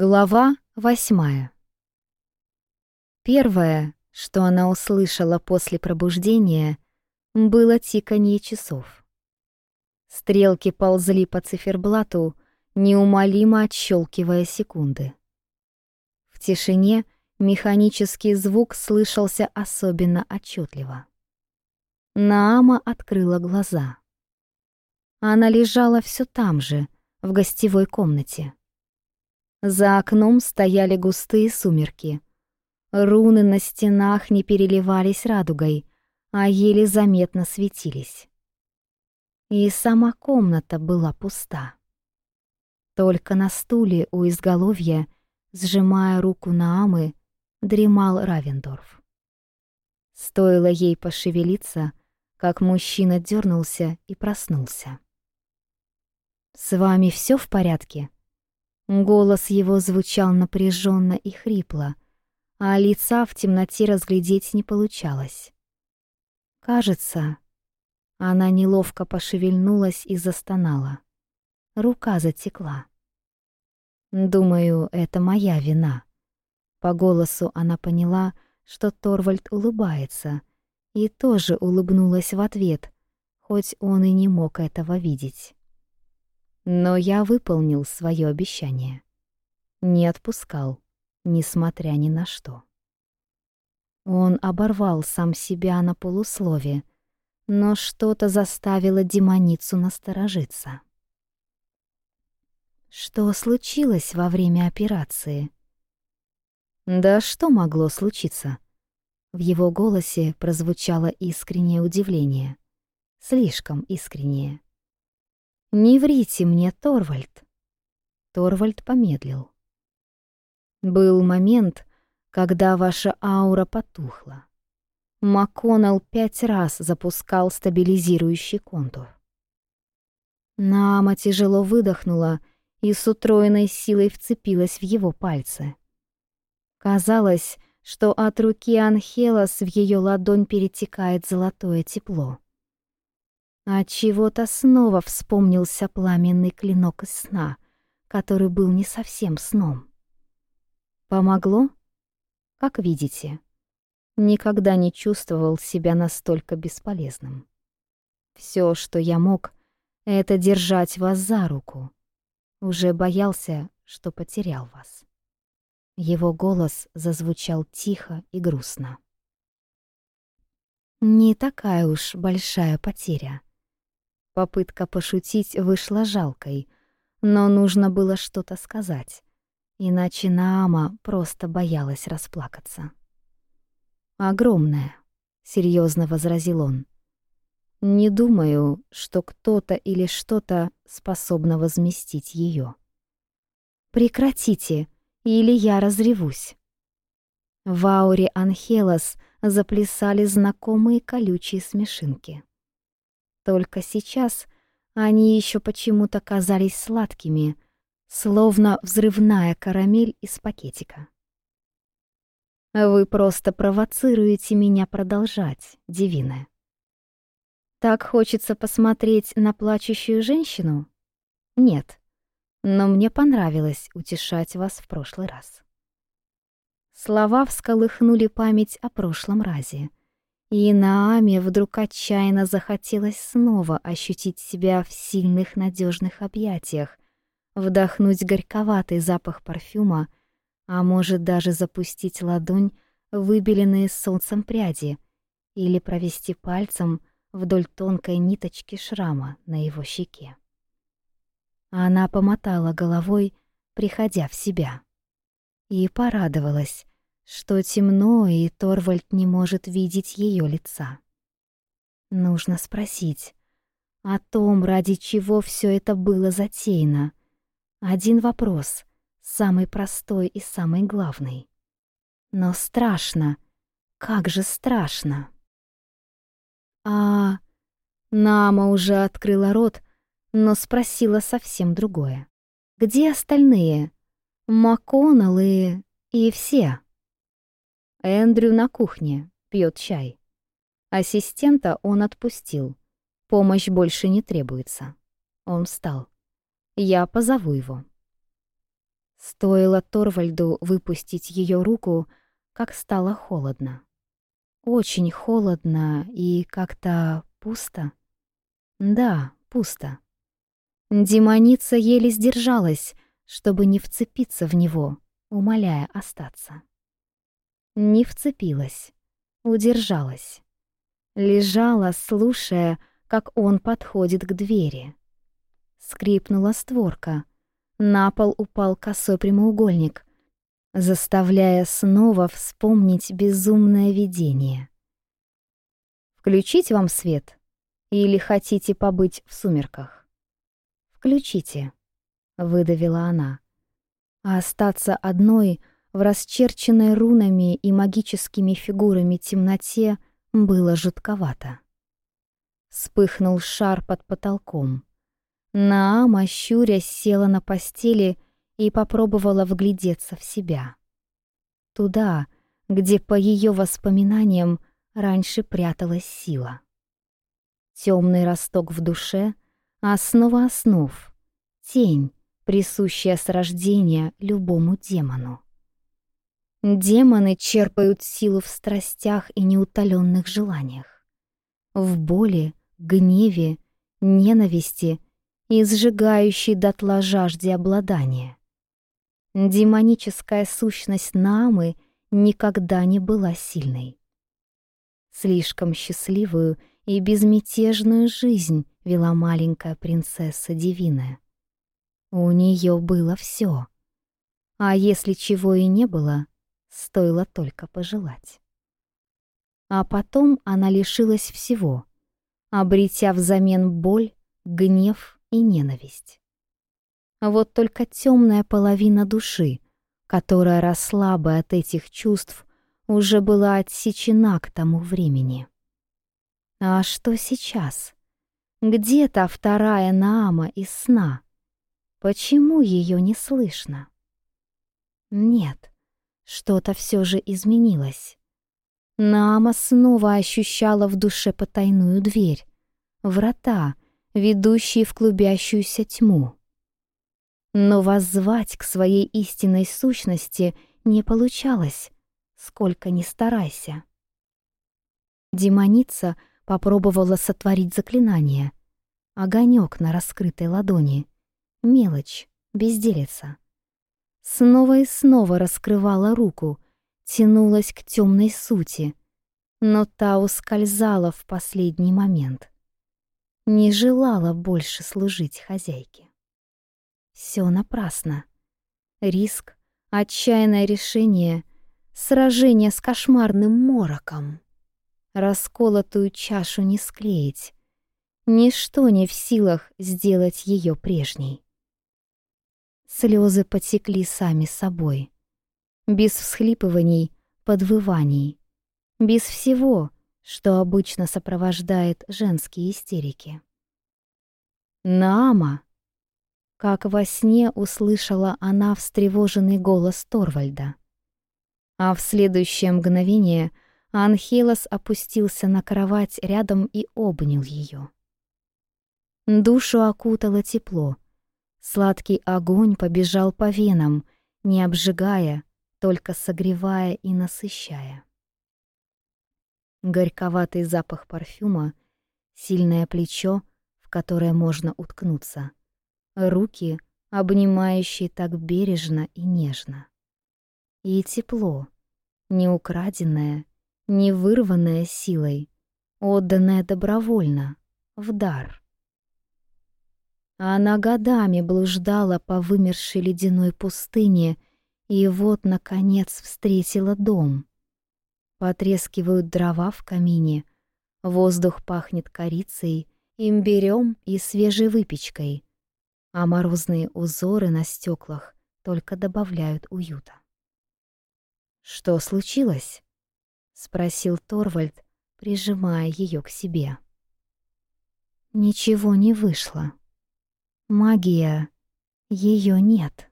Глава восьмая. Первое, что она услышала после пробуждения, было тиканье часов. Стрелки ползли по циферблату, неумолимо отщелкивая секунды. В тишине механический звук слышался особенно отчетливо. Наама открыла глаза. Она лежала все там же, в гостевой комнате. За окном стояли густые сумерки. Руны на стенах не переливались радугой, а еле заметно светились. И сама комната была пуста. Только на стуле у изголовья, сжимая руку Наамы, дремал Равендорф. Стоило ей пошевелиться, как мужчина дернулся и проснулся. «С вами все в порядке?» Голос его звучал напряженно и хрипло, а лица в темноте разглядеть не получалось. Кажется, она неловко пошевельнулась и застонала. Рука затекла. Думаю, это моя вина. По голосу она поняла, что Торвальд улыбается, и тоже улыбнулась в ответ, хоть он и не мог этого видеть. Но я выполнил свое обещание. Не отпускал, несмотря ни на что. Он оборвал сам себя на полуслове, но что-то заставило демоницу насторожиться. Что случилось во время операции? Да что могло случиться? В его голосе прозвучало искреннее удивление. Слишком искреннее. «Не врите мне, Торвальд!» Торвальд помедлил. Был момент, когда ваша аура потухла. Макконнелл пять раз запускал стабилизирующий контур. Нама тяжело выдохнула и с утроенной силой вцепилась в его пальцы. Казалось, что от руки Анхелос в ее ладонь перетекает золотое тепло. А чего-то снова вспомнился пламенный клинок из сна, который был не совсем сном. Помогло? Как видите, никогда не чувствовал себя настолько бесполезным. Все, что я мог, это держать вас за руку. Уже боялся, что потерял вас. Его голос зазвучал тихо и грустно. Не такая уж большая потеря. Попытка пошутить вышла жалкой, но нужно было что-то сказать, иначе Наама просто боялась расплакаться. «Огромное», — серьезно возразил он. «Не думаю, что кто-то или что-то способно возместить ее. «Прекратите, или я разревусь». В ауре Анхелос заплясали знакомые колючие смешинки. Только сейчас они еще почему-то казались сладкими, словно взрывная карамель из пакетика. Вы просто провоцируете меня продолжать, Дивина. Так хочется посмотреть на плачущую женщину? Нет. Но мне понравилось утешать вас в прошлый раз. Слова всколыхнули память о прошлом разе, и Нааме вдруг отчаянно захотелось снова ощутить себя в сильных надежных объятиях, вдохнуть горьковатый запах парфюма, а может даже запустить ладонь, выбеленные солнцем пряди, или провести пальцем вдоль тонкой ниточки шрама на его щеке. Она помотала головой, приходя в себя, и порадовалась, что темно, и Торвальд не может видеть ее лица. Нужно спросить о том, ради чего все это было затеяно. Один вопрос, самый простой и самый главный. Но страшно, как же страшно. А Нама уже открыла рот, но спросила совсем другое. Где остальные? Маконал и... и все. Эндрю на кухне, пьет чай. Ассистента он отпустил. Помощь больше не требуется. Он встал. Я позову его. Стоило Торвальду выпустить ее руку, как стало холодно. Очень холодно и как-то пусто. Да, пусто. Демоница еле сдержалась, чтобы не вцепиться в него, умоляя остаться не вцепилась, удержалась. Лежала, слушая, как он подходит к двери. Скрипнула створка. На пол упал косой прямоугольник, заставляя снова вспомнить безумное видение. «Включить вам свет? Или хотите побыть в сумерках?» «Включите», — выдавила она. А остаться одной — в расчерченной рунами и магическими фигурами темноте было жутковато. Вспыхнул шар под потолком. Наама, щуря, села на постели и попробовала вглядеться в себя. Туда, где, по ее воспоминаниям, раньше пряталась сила. Темный росток в душе — основа основ, тень, присущая с рождения любому демону. Демоны черпают силу в страстях и неутоленных желаниях, в боли, гневе, ненависти и сжигающей дотла жажде обладания. Демоническая сущность Намы никогда не была сильной. Слишком счастливую и безмятежную жизнь вела маленькая принцесса Дивина. У нее было все. А если чего и не было — стоило только пожелать. А потом она лишилась всего, обретя взамен боль, гнев и ненависть. Вот только темная половина души, которая росла бы от этих чувств, уже была отсечена к тому времени. А что сейчас? Где та вторая Наама из сна? Почему ее не слышно? Нет, что-то все же изменилось. Нама снова ощущала в душе потайную дверь. Врата, ведущие в клубящуюся тьму. Но воззвать к своей истинной сущности не получалось, сколько ни старайся. Демоница попробовала сотворить заклинание. Огонек на раскрытой ладони. Мелочь, безделица снова и снова раскрывала руку, тянулась к темной сути, но та ускользала в последний момент. Не желала больше служить хозяйке. Все напрасно. Риск, отчаянное решение, сражение с кошмарным мороком. Расколотую чашу не склеить. Ничто не в силах сделать ее прежней. Слезы потекли сами собой. Без всхлипываний, подвываний. Без всего, что обычно сопровождает женские истерики. «Наама!» Как во сне услышала она встревоженный голос Торвальда. А в следующее мгновение Анхелос опустился на кровать рядом и обнял ее. Душу окутало тепло — Сладкий огонь побежал по венам, не обжигая, только согревая и насыщая. Горьковатый запах парфюма, сильное плечо, в которое можно уткнуться, руки, обнимающие так бережно и нежно. И тепло, не украденное, не вырванное силой, отданное добровольно, в дар. А Она годами блуждала по вымершей ледяной пустыне, и вот, наконец, встретила дом. Потрескивают дрова в камине, воздух пахнет корицей, имбирем и свежей выпечкой, а морозные узоры на стеклах только добавляют уюта. «Что случилось?» — спросил Торвальд, прижимая ее к себе. «Ничего не вышло», Магия. Ее нет.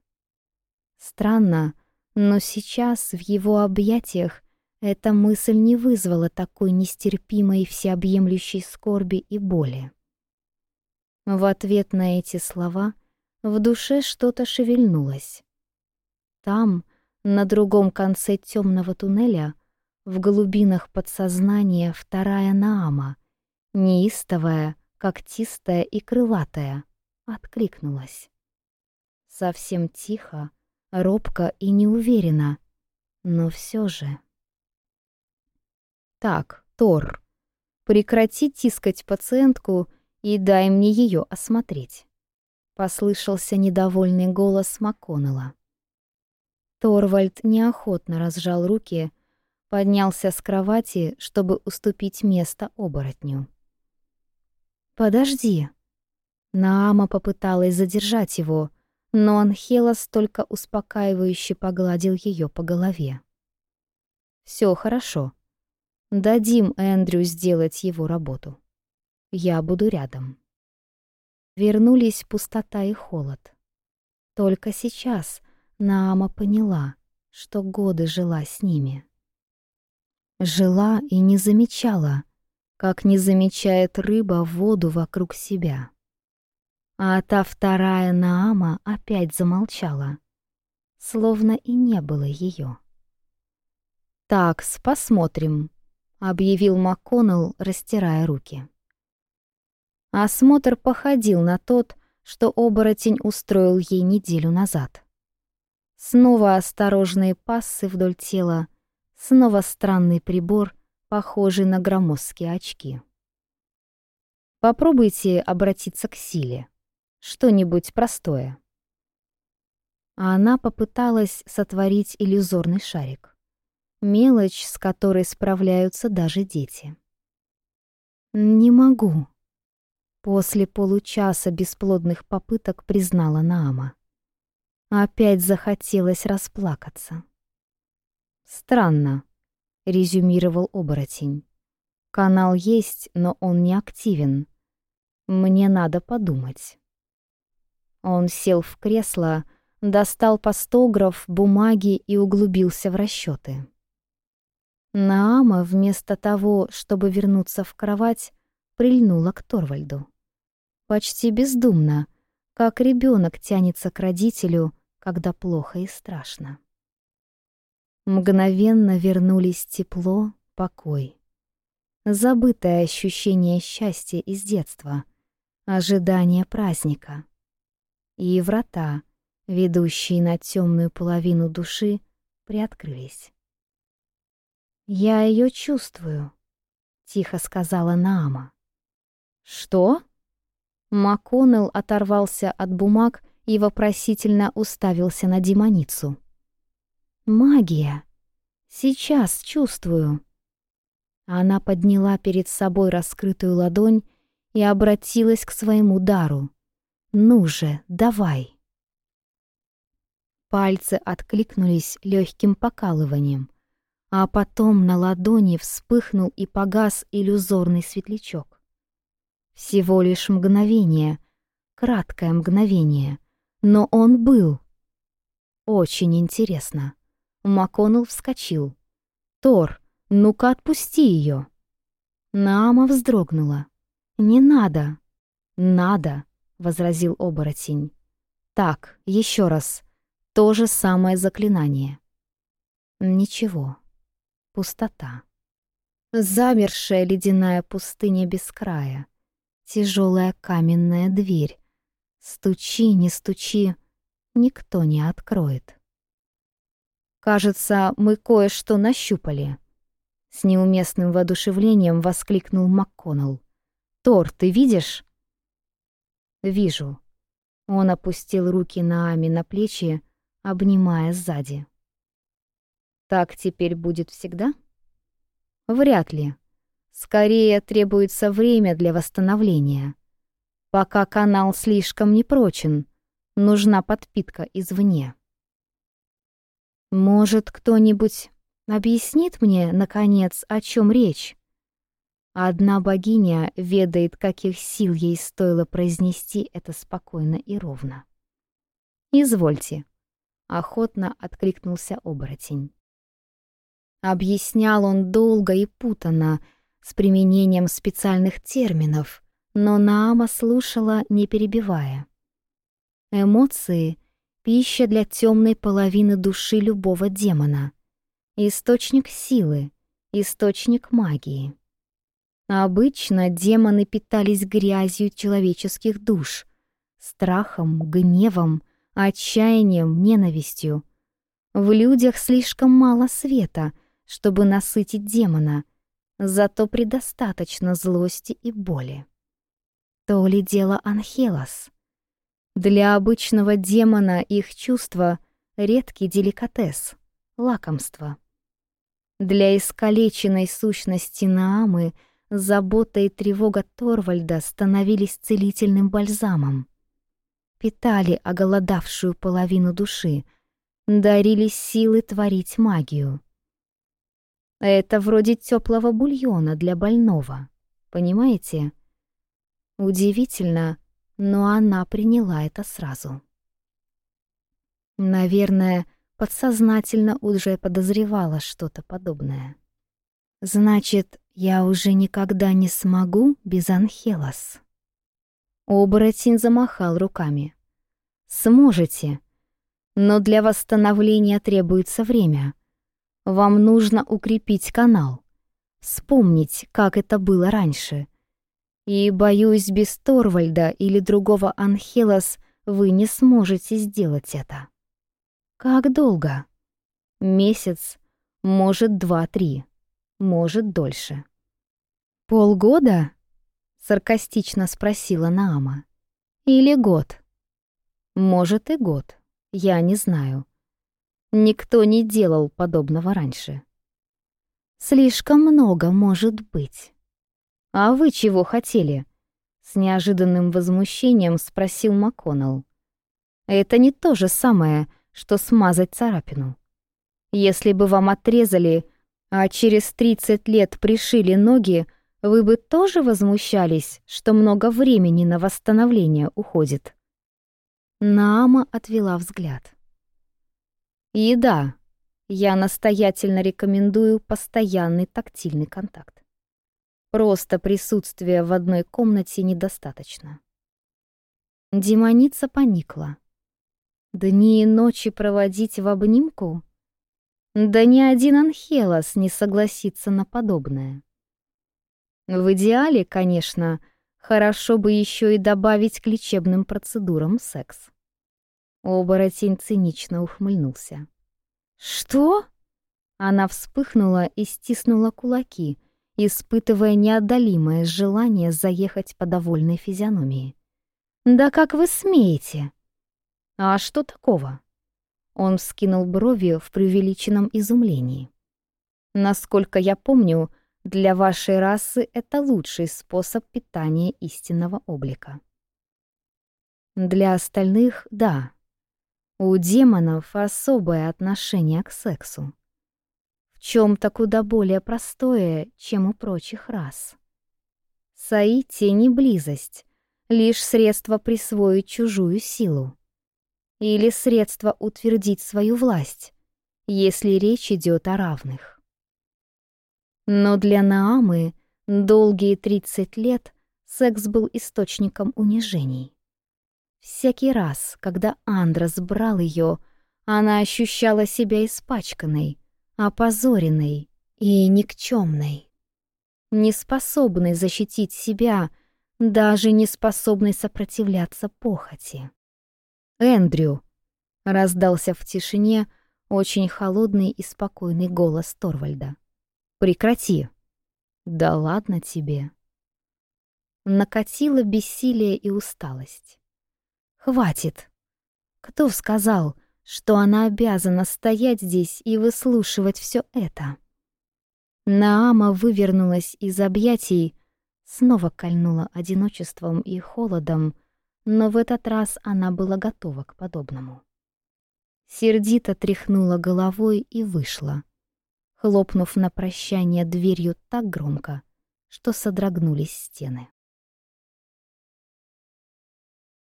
Странно, но сейчас в его объятиях эта мысль не вызвала такой нестерпимой всеобъемлющей скорби и боли. В ответ на эти слова в душе что-то шевельнулось. Там, на другом конце темного туннеля, в глубинах подсознания вторая Наама, неистовая, когтистая и крылатая — откликнулась. Совсем тихо, робко и неуверенно, но все же. «Так, Тор, прекрати тискать пациентку и дай мне ее осмотреть», — послышался недовольный голос Макконнелла. Торвальд неохотно разжал руки, поднялся с кровати, чтобы уступить место оборотню. «Подожди», Наама попыталась задержать его, но Анхелос только успокаивающе погладил ее по голове. Все хорошо. Дадим Эндрю сделать его работу. Я буду рядом». Вернулись пустота и холод. Только сейчас Наама поняла, что годы жила с ними. Жила и не замечала, как не замечает рыба воду вокруг себя а та вторая Наама опять замолчала, словно и не было ее. Так, посмотрим», — объявил МакКоннелл, растирая руки. Осмотр походил на тот, что оборотень устроил ей неделю назад. Снова осторожные пассы вдоль тела, снова странный прибор, похожий на громоздкие очки. Попробуйте обратиться к силе что-нибудь простое. А она попыталась сотворить иллюзорный шарик. Мелочь, с которой справляются даже дети. «Не могу», — после получаса бесплодных попыток признала Наама. Опять захотелось расплакаться. «Странно», — резюмировал оборотень. «Канал есть, но он не активен. Мне надо подумать». Он сел в кресло, достал по бумаги и углубился в расчеты. Наама, вместо того, чтобы вернуться в кровать, прильнула к Торвальду. Почти бездумно, как ребенок тянется к родителю, когда плохо и страшно. Мгновенно вернулись тепло, покой. Забытое ощущение счастья из детства, ожидание праздника — и врата, ведущие на темную половину души, приоткрылись. «Я ее чувствую», — тихо сказала Наама. «Что?» Маконнелл оторвался от бумаг и вопросительно уставился на демоницу. «Магия! Сейчас чувствую!» Она подняла перед собой раскрытую ладонь и обратилась к своему дару. Ну же, давай!» Пальцы откликнулись легким покалыванием, а потом на ладони вспыхнул и погас иллюзорный светлячок. Всего лишь мгновение, краткое мгновение, но он был. Очень интересно. Маконул вскочил. «Тор, ну-ка отпусти ее!» Нама вздрогнула. «Не надо! Надо!» — возразил оборотень. «Так, еще раз. То же самое заклинание». «Ничего. Пустота. Замершая ледяная пустыня без края. Тяжелая каменная дверь. Стучи, не стучи, никто не откроет». «Кажется, мы кое-что нащупали», — с неуместным воодушевлением воскликнул МакКоннелл. «Тор, ты видишь?» Вижу. Он опустил руки Наами на плечи, обнимая сзади. Так теперь будет всегда? Вряд ли. Скорее требуется время для восстановления. Пока канал слишком непрочен, нужна подпитка извне. Может, кто-нибудь объяснит мне, наконец, о чем речь? Одна богиня ведает, каких сил ей стоило произнести это спокойно и ровно. «Извольте», — охотно откликнулся оборотень. Объяснял он долго и путанно, с применением специальных терминов, но Наама слушала, не перебивая. Эмоции — пища для темной половины души любого демона, источник силы, источник магии. Обычно демоны питались грязью человеческих душ, страхом, гневом, отчаянием, ненавистью. В людях слишком мало света, чтобы насытить демона, зато предостаточно злости и боли. То ли дело Анхелос. Для обычного демона их чувства — редкий деликатес, лакомство. Для искалеченной сущности Наамы — забота и тревога Торвальда становились целительным бальзамом. Питали оголодавшую половину души, дарили силы творить магию. Это вроде теплого бульона для больного, понимаете? Удивительно, но она приняла это сразу. Наверное, подсознательно уже подозревала что-то подобное. Значит, я уже никогда не смогу без Анхелос. Оборотень замахал руками. Сможете. Но для восстановления требуется время. Вам нужно укрепить канал. Вспомнить, как это было раньше. И, боюсь, без Торвальда или другого Анхелос вы не сможете сделать это. Как долго? Месяц, может, два-три может, дольше. «Полгода?» — саркастично спросила Наама. «Или год?» «Может, и год. Я не знаю. Никто не делал подобного раньше». «Слишком много, может быть». «А вы чего хотели?» — с неожиданным возмущением спросил МакКоннелл. «Это не то же самое, что смазать царапину. Если бы вам отрезали...» а через 30 лет пришили ноги, вы бы тоже возмущались, что много времени на восстановление уходит. Наама отвела взгляд. Еда. Я настоятельно рекомендую постоянный тактильный контакт. Просто присутствие в одной комнате недостаточно. Демоница поникла. Дни и ночи проводить в обнимку? Да ни один Анхелос не согласится на подобное. В идеале, конечно, хорошо бы еще и добавить к лечебным процедурам секс. Оборотень цинично ухмыльнулся. «Что?» Она вспыхнула и стиснула кулаки, испытывая неодолимое желание заехать по довольной физиономии. «Да как вы смеете?» «А что такого?» Он скинул брови в преувеличенном изумлении. «Насколько я помню, для вашей расы это лучший способ питания истинного облика». «Для остальных — да. У демонов особое отношение к сексу. В чем то куда более простое, чем у прочих рас. Саити не близость, лишь средство присвоить чужую силу или средство утвердить свою власть, если речь идет о равных. Но для Наамы долгие 30 лет секс был источником унижений. Всякий раз, когда Андра сбрал ее, она ощущала себя испачканной, опозоренной и никчемной, неспособной защитить себя, даже неспособной сопротивляться похоти. Эндрю!» — раздался в тишине очень холодный и спокойный голос Торвальда. «Прекрати!» «Да ладно тебе!» Накатило бессилие и усталость. «Хватит!» Кто сказал, что она обязана стоять здесь и выслушивать все это? Наама вывернулась из объятий, снова кольнула одиночеством и холодом, но в этот раз она была готова к подобному. Сердито тряхнула головой и вышла, хлопнув на прощание дверью так громко, что содрогнулись стены.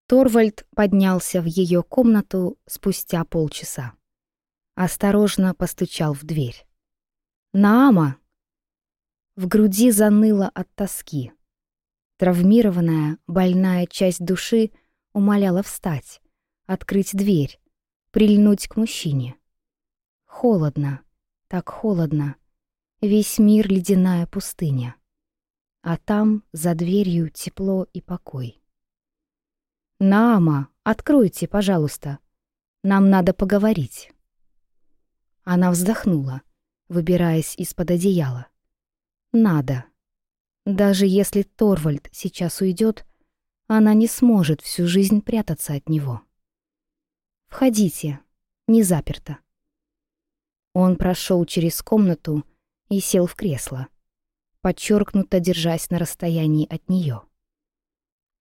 Торвальд поднялся в ее комнату спустя полчаса. Осторожно постучал в дверь. «Наама!» В груди заныло от тоски. Травмированная, больная часть души умоляла встать, открыть дверь, прильнуть к мужчине. Холодно, так холодно. Весь мир — ледяная пустыня. А там, за дверью, тепло и покой. «Наама, откройте, пожалуйста. Нам надо поговорить». Она вздохнула, выбираясь из-под одеяла. «Надо». Даже если Торвальд сейчас уйдет, она не сможет всю жизнь прятаться от него. «Входите, не заперто». Он прошел через комнату и сел в кресло, подчеркнуто держась на расстоянии от нее.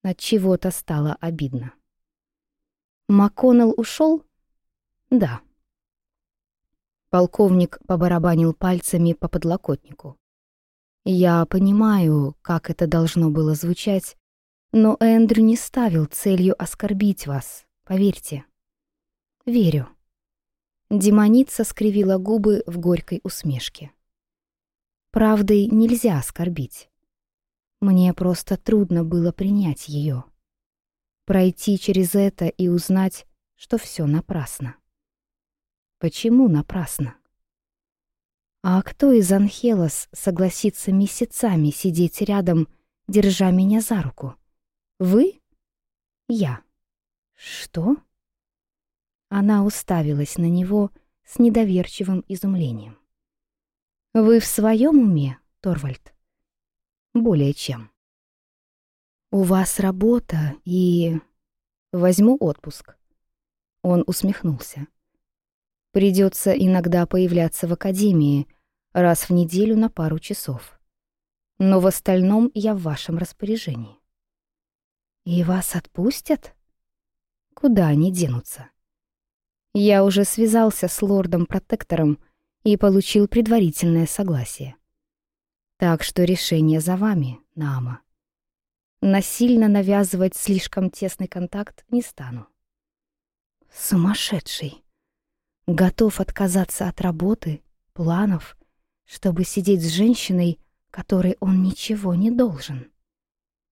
От чего-то стало обидно. Маконел ушел? Да. Полковник побарабанил пальцами по подлокотнику. Я понимаю, как это должно было звучать, но Эндрю не ставил целью оскорбить вас, поверьте. Верю. Демоница скривила губы в горькой усмешке. Правдой нельзя оскорбить. Мне просто трудно было принять ее. Пройти через это и узнать, что все напрасно. Почему напрасно? А кто из Анхелос согласится месяцами сидеть рядом, держа меня за руку? Вы? Я. Что? Она уставилась на него с недоверчивым изумлением. Вы в своем уме, Торвальд? Более чем. У вас работа и... Возьму отпуск. Он усмехнулся. Придется иногда появляться в академии, раз в неделю на пару часов. Но в остальном я в вашем распоряжении. И вас отпустят? Куда они денутся? Я уже связался с лордом-протектором и получил предварительное согласие. Так что решение за вами, Нама. Насильно навязывать слишком тесный контакт не стану. Сумасшедший. Готов отказаться от работы, планов — чтобы сидеть с женщиной, которой он ничего не должен,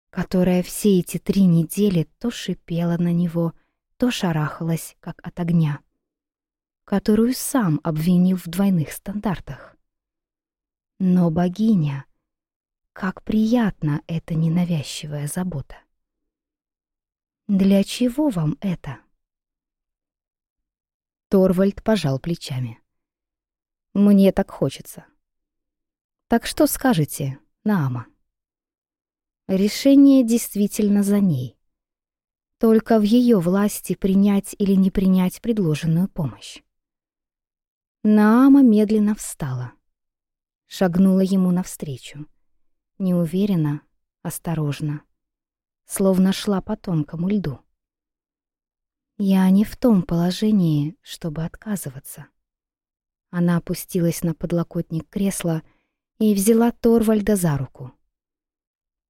которая все эти три недели то шипела на него, то шарахалась, как от огня, которую сам обвинил в двойных стандартах. Но богиня, как приятна эта ненавязчивая забота. «Для чего вам это?» Торвальд пожал плечами. «Мне так хочется. Так что скажете, Наама? Решение действительно за ней. Только в ее власти принять или не принять предложенную помощь. Наама медленно встала. Шагнула ему навстречу. Неуверенно, осторожно. Словно шла по тонкому льду. «Я не в том положении, чтобы отказываться». Она опустилась на подлокотник кресла и взяла Торвальда за руку.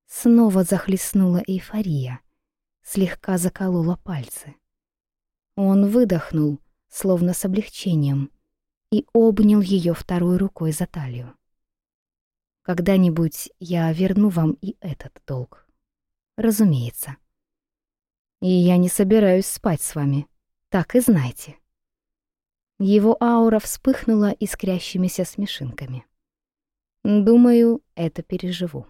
Снова захлестнула эйфория, слегка заколола пальцы. Он выдохнул, словно с облегчением, и обнял ее второй рукой за талию. «Когда-нибудь я верну вам и этот долг. Разумеется. И я не собираюсь спать с вами, так и знайте». Его аура вспыхнула искрящимися смешинками. Думаю, это переживу.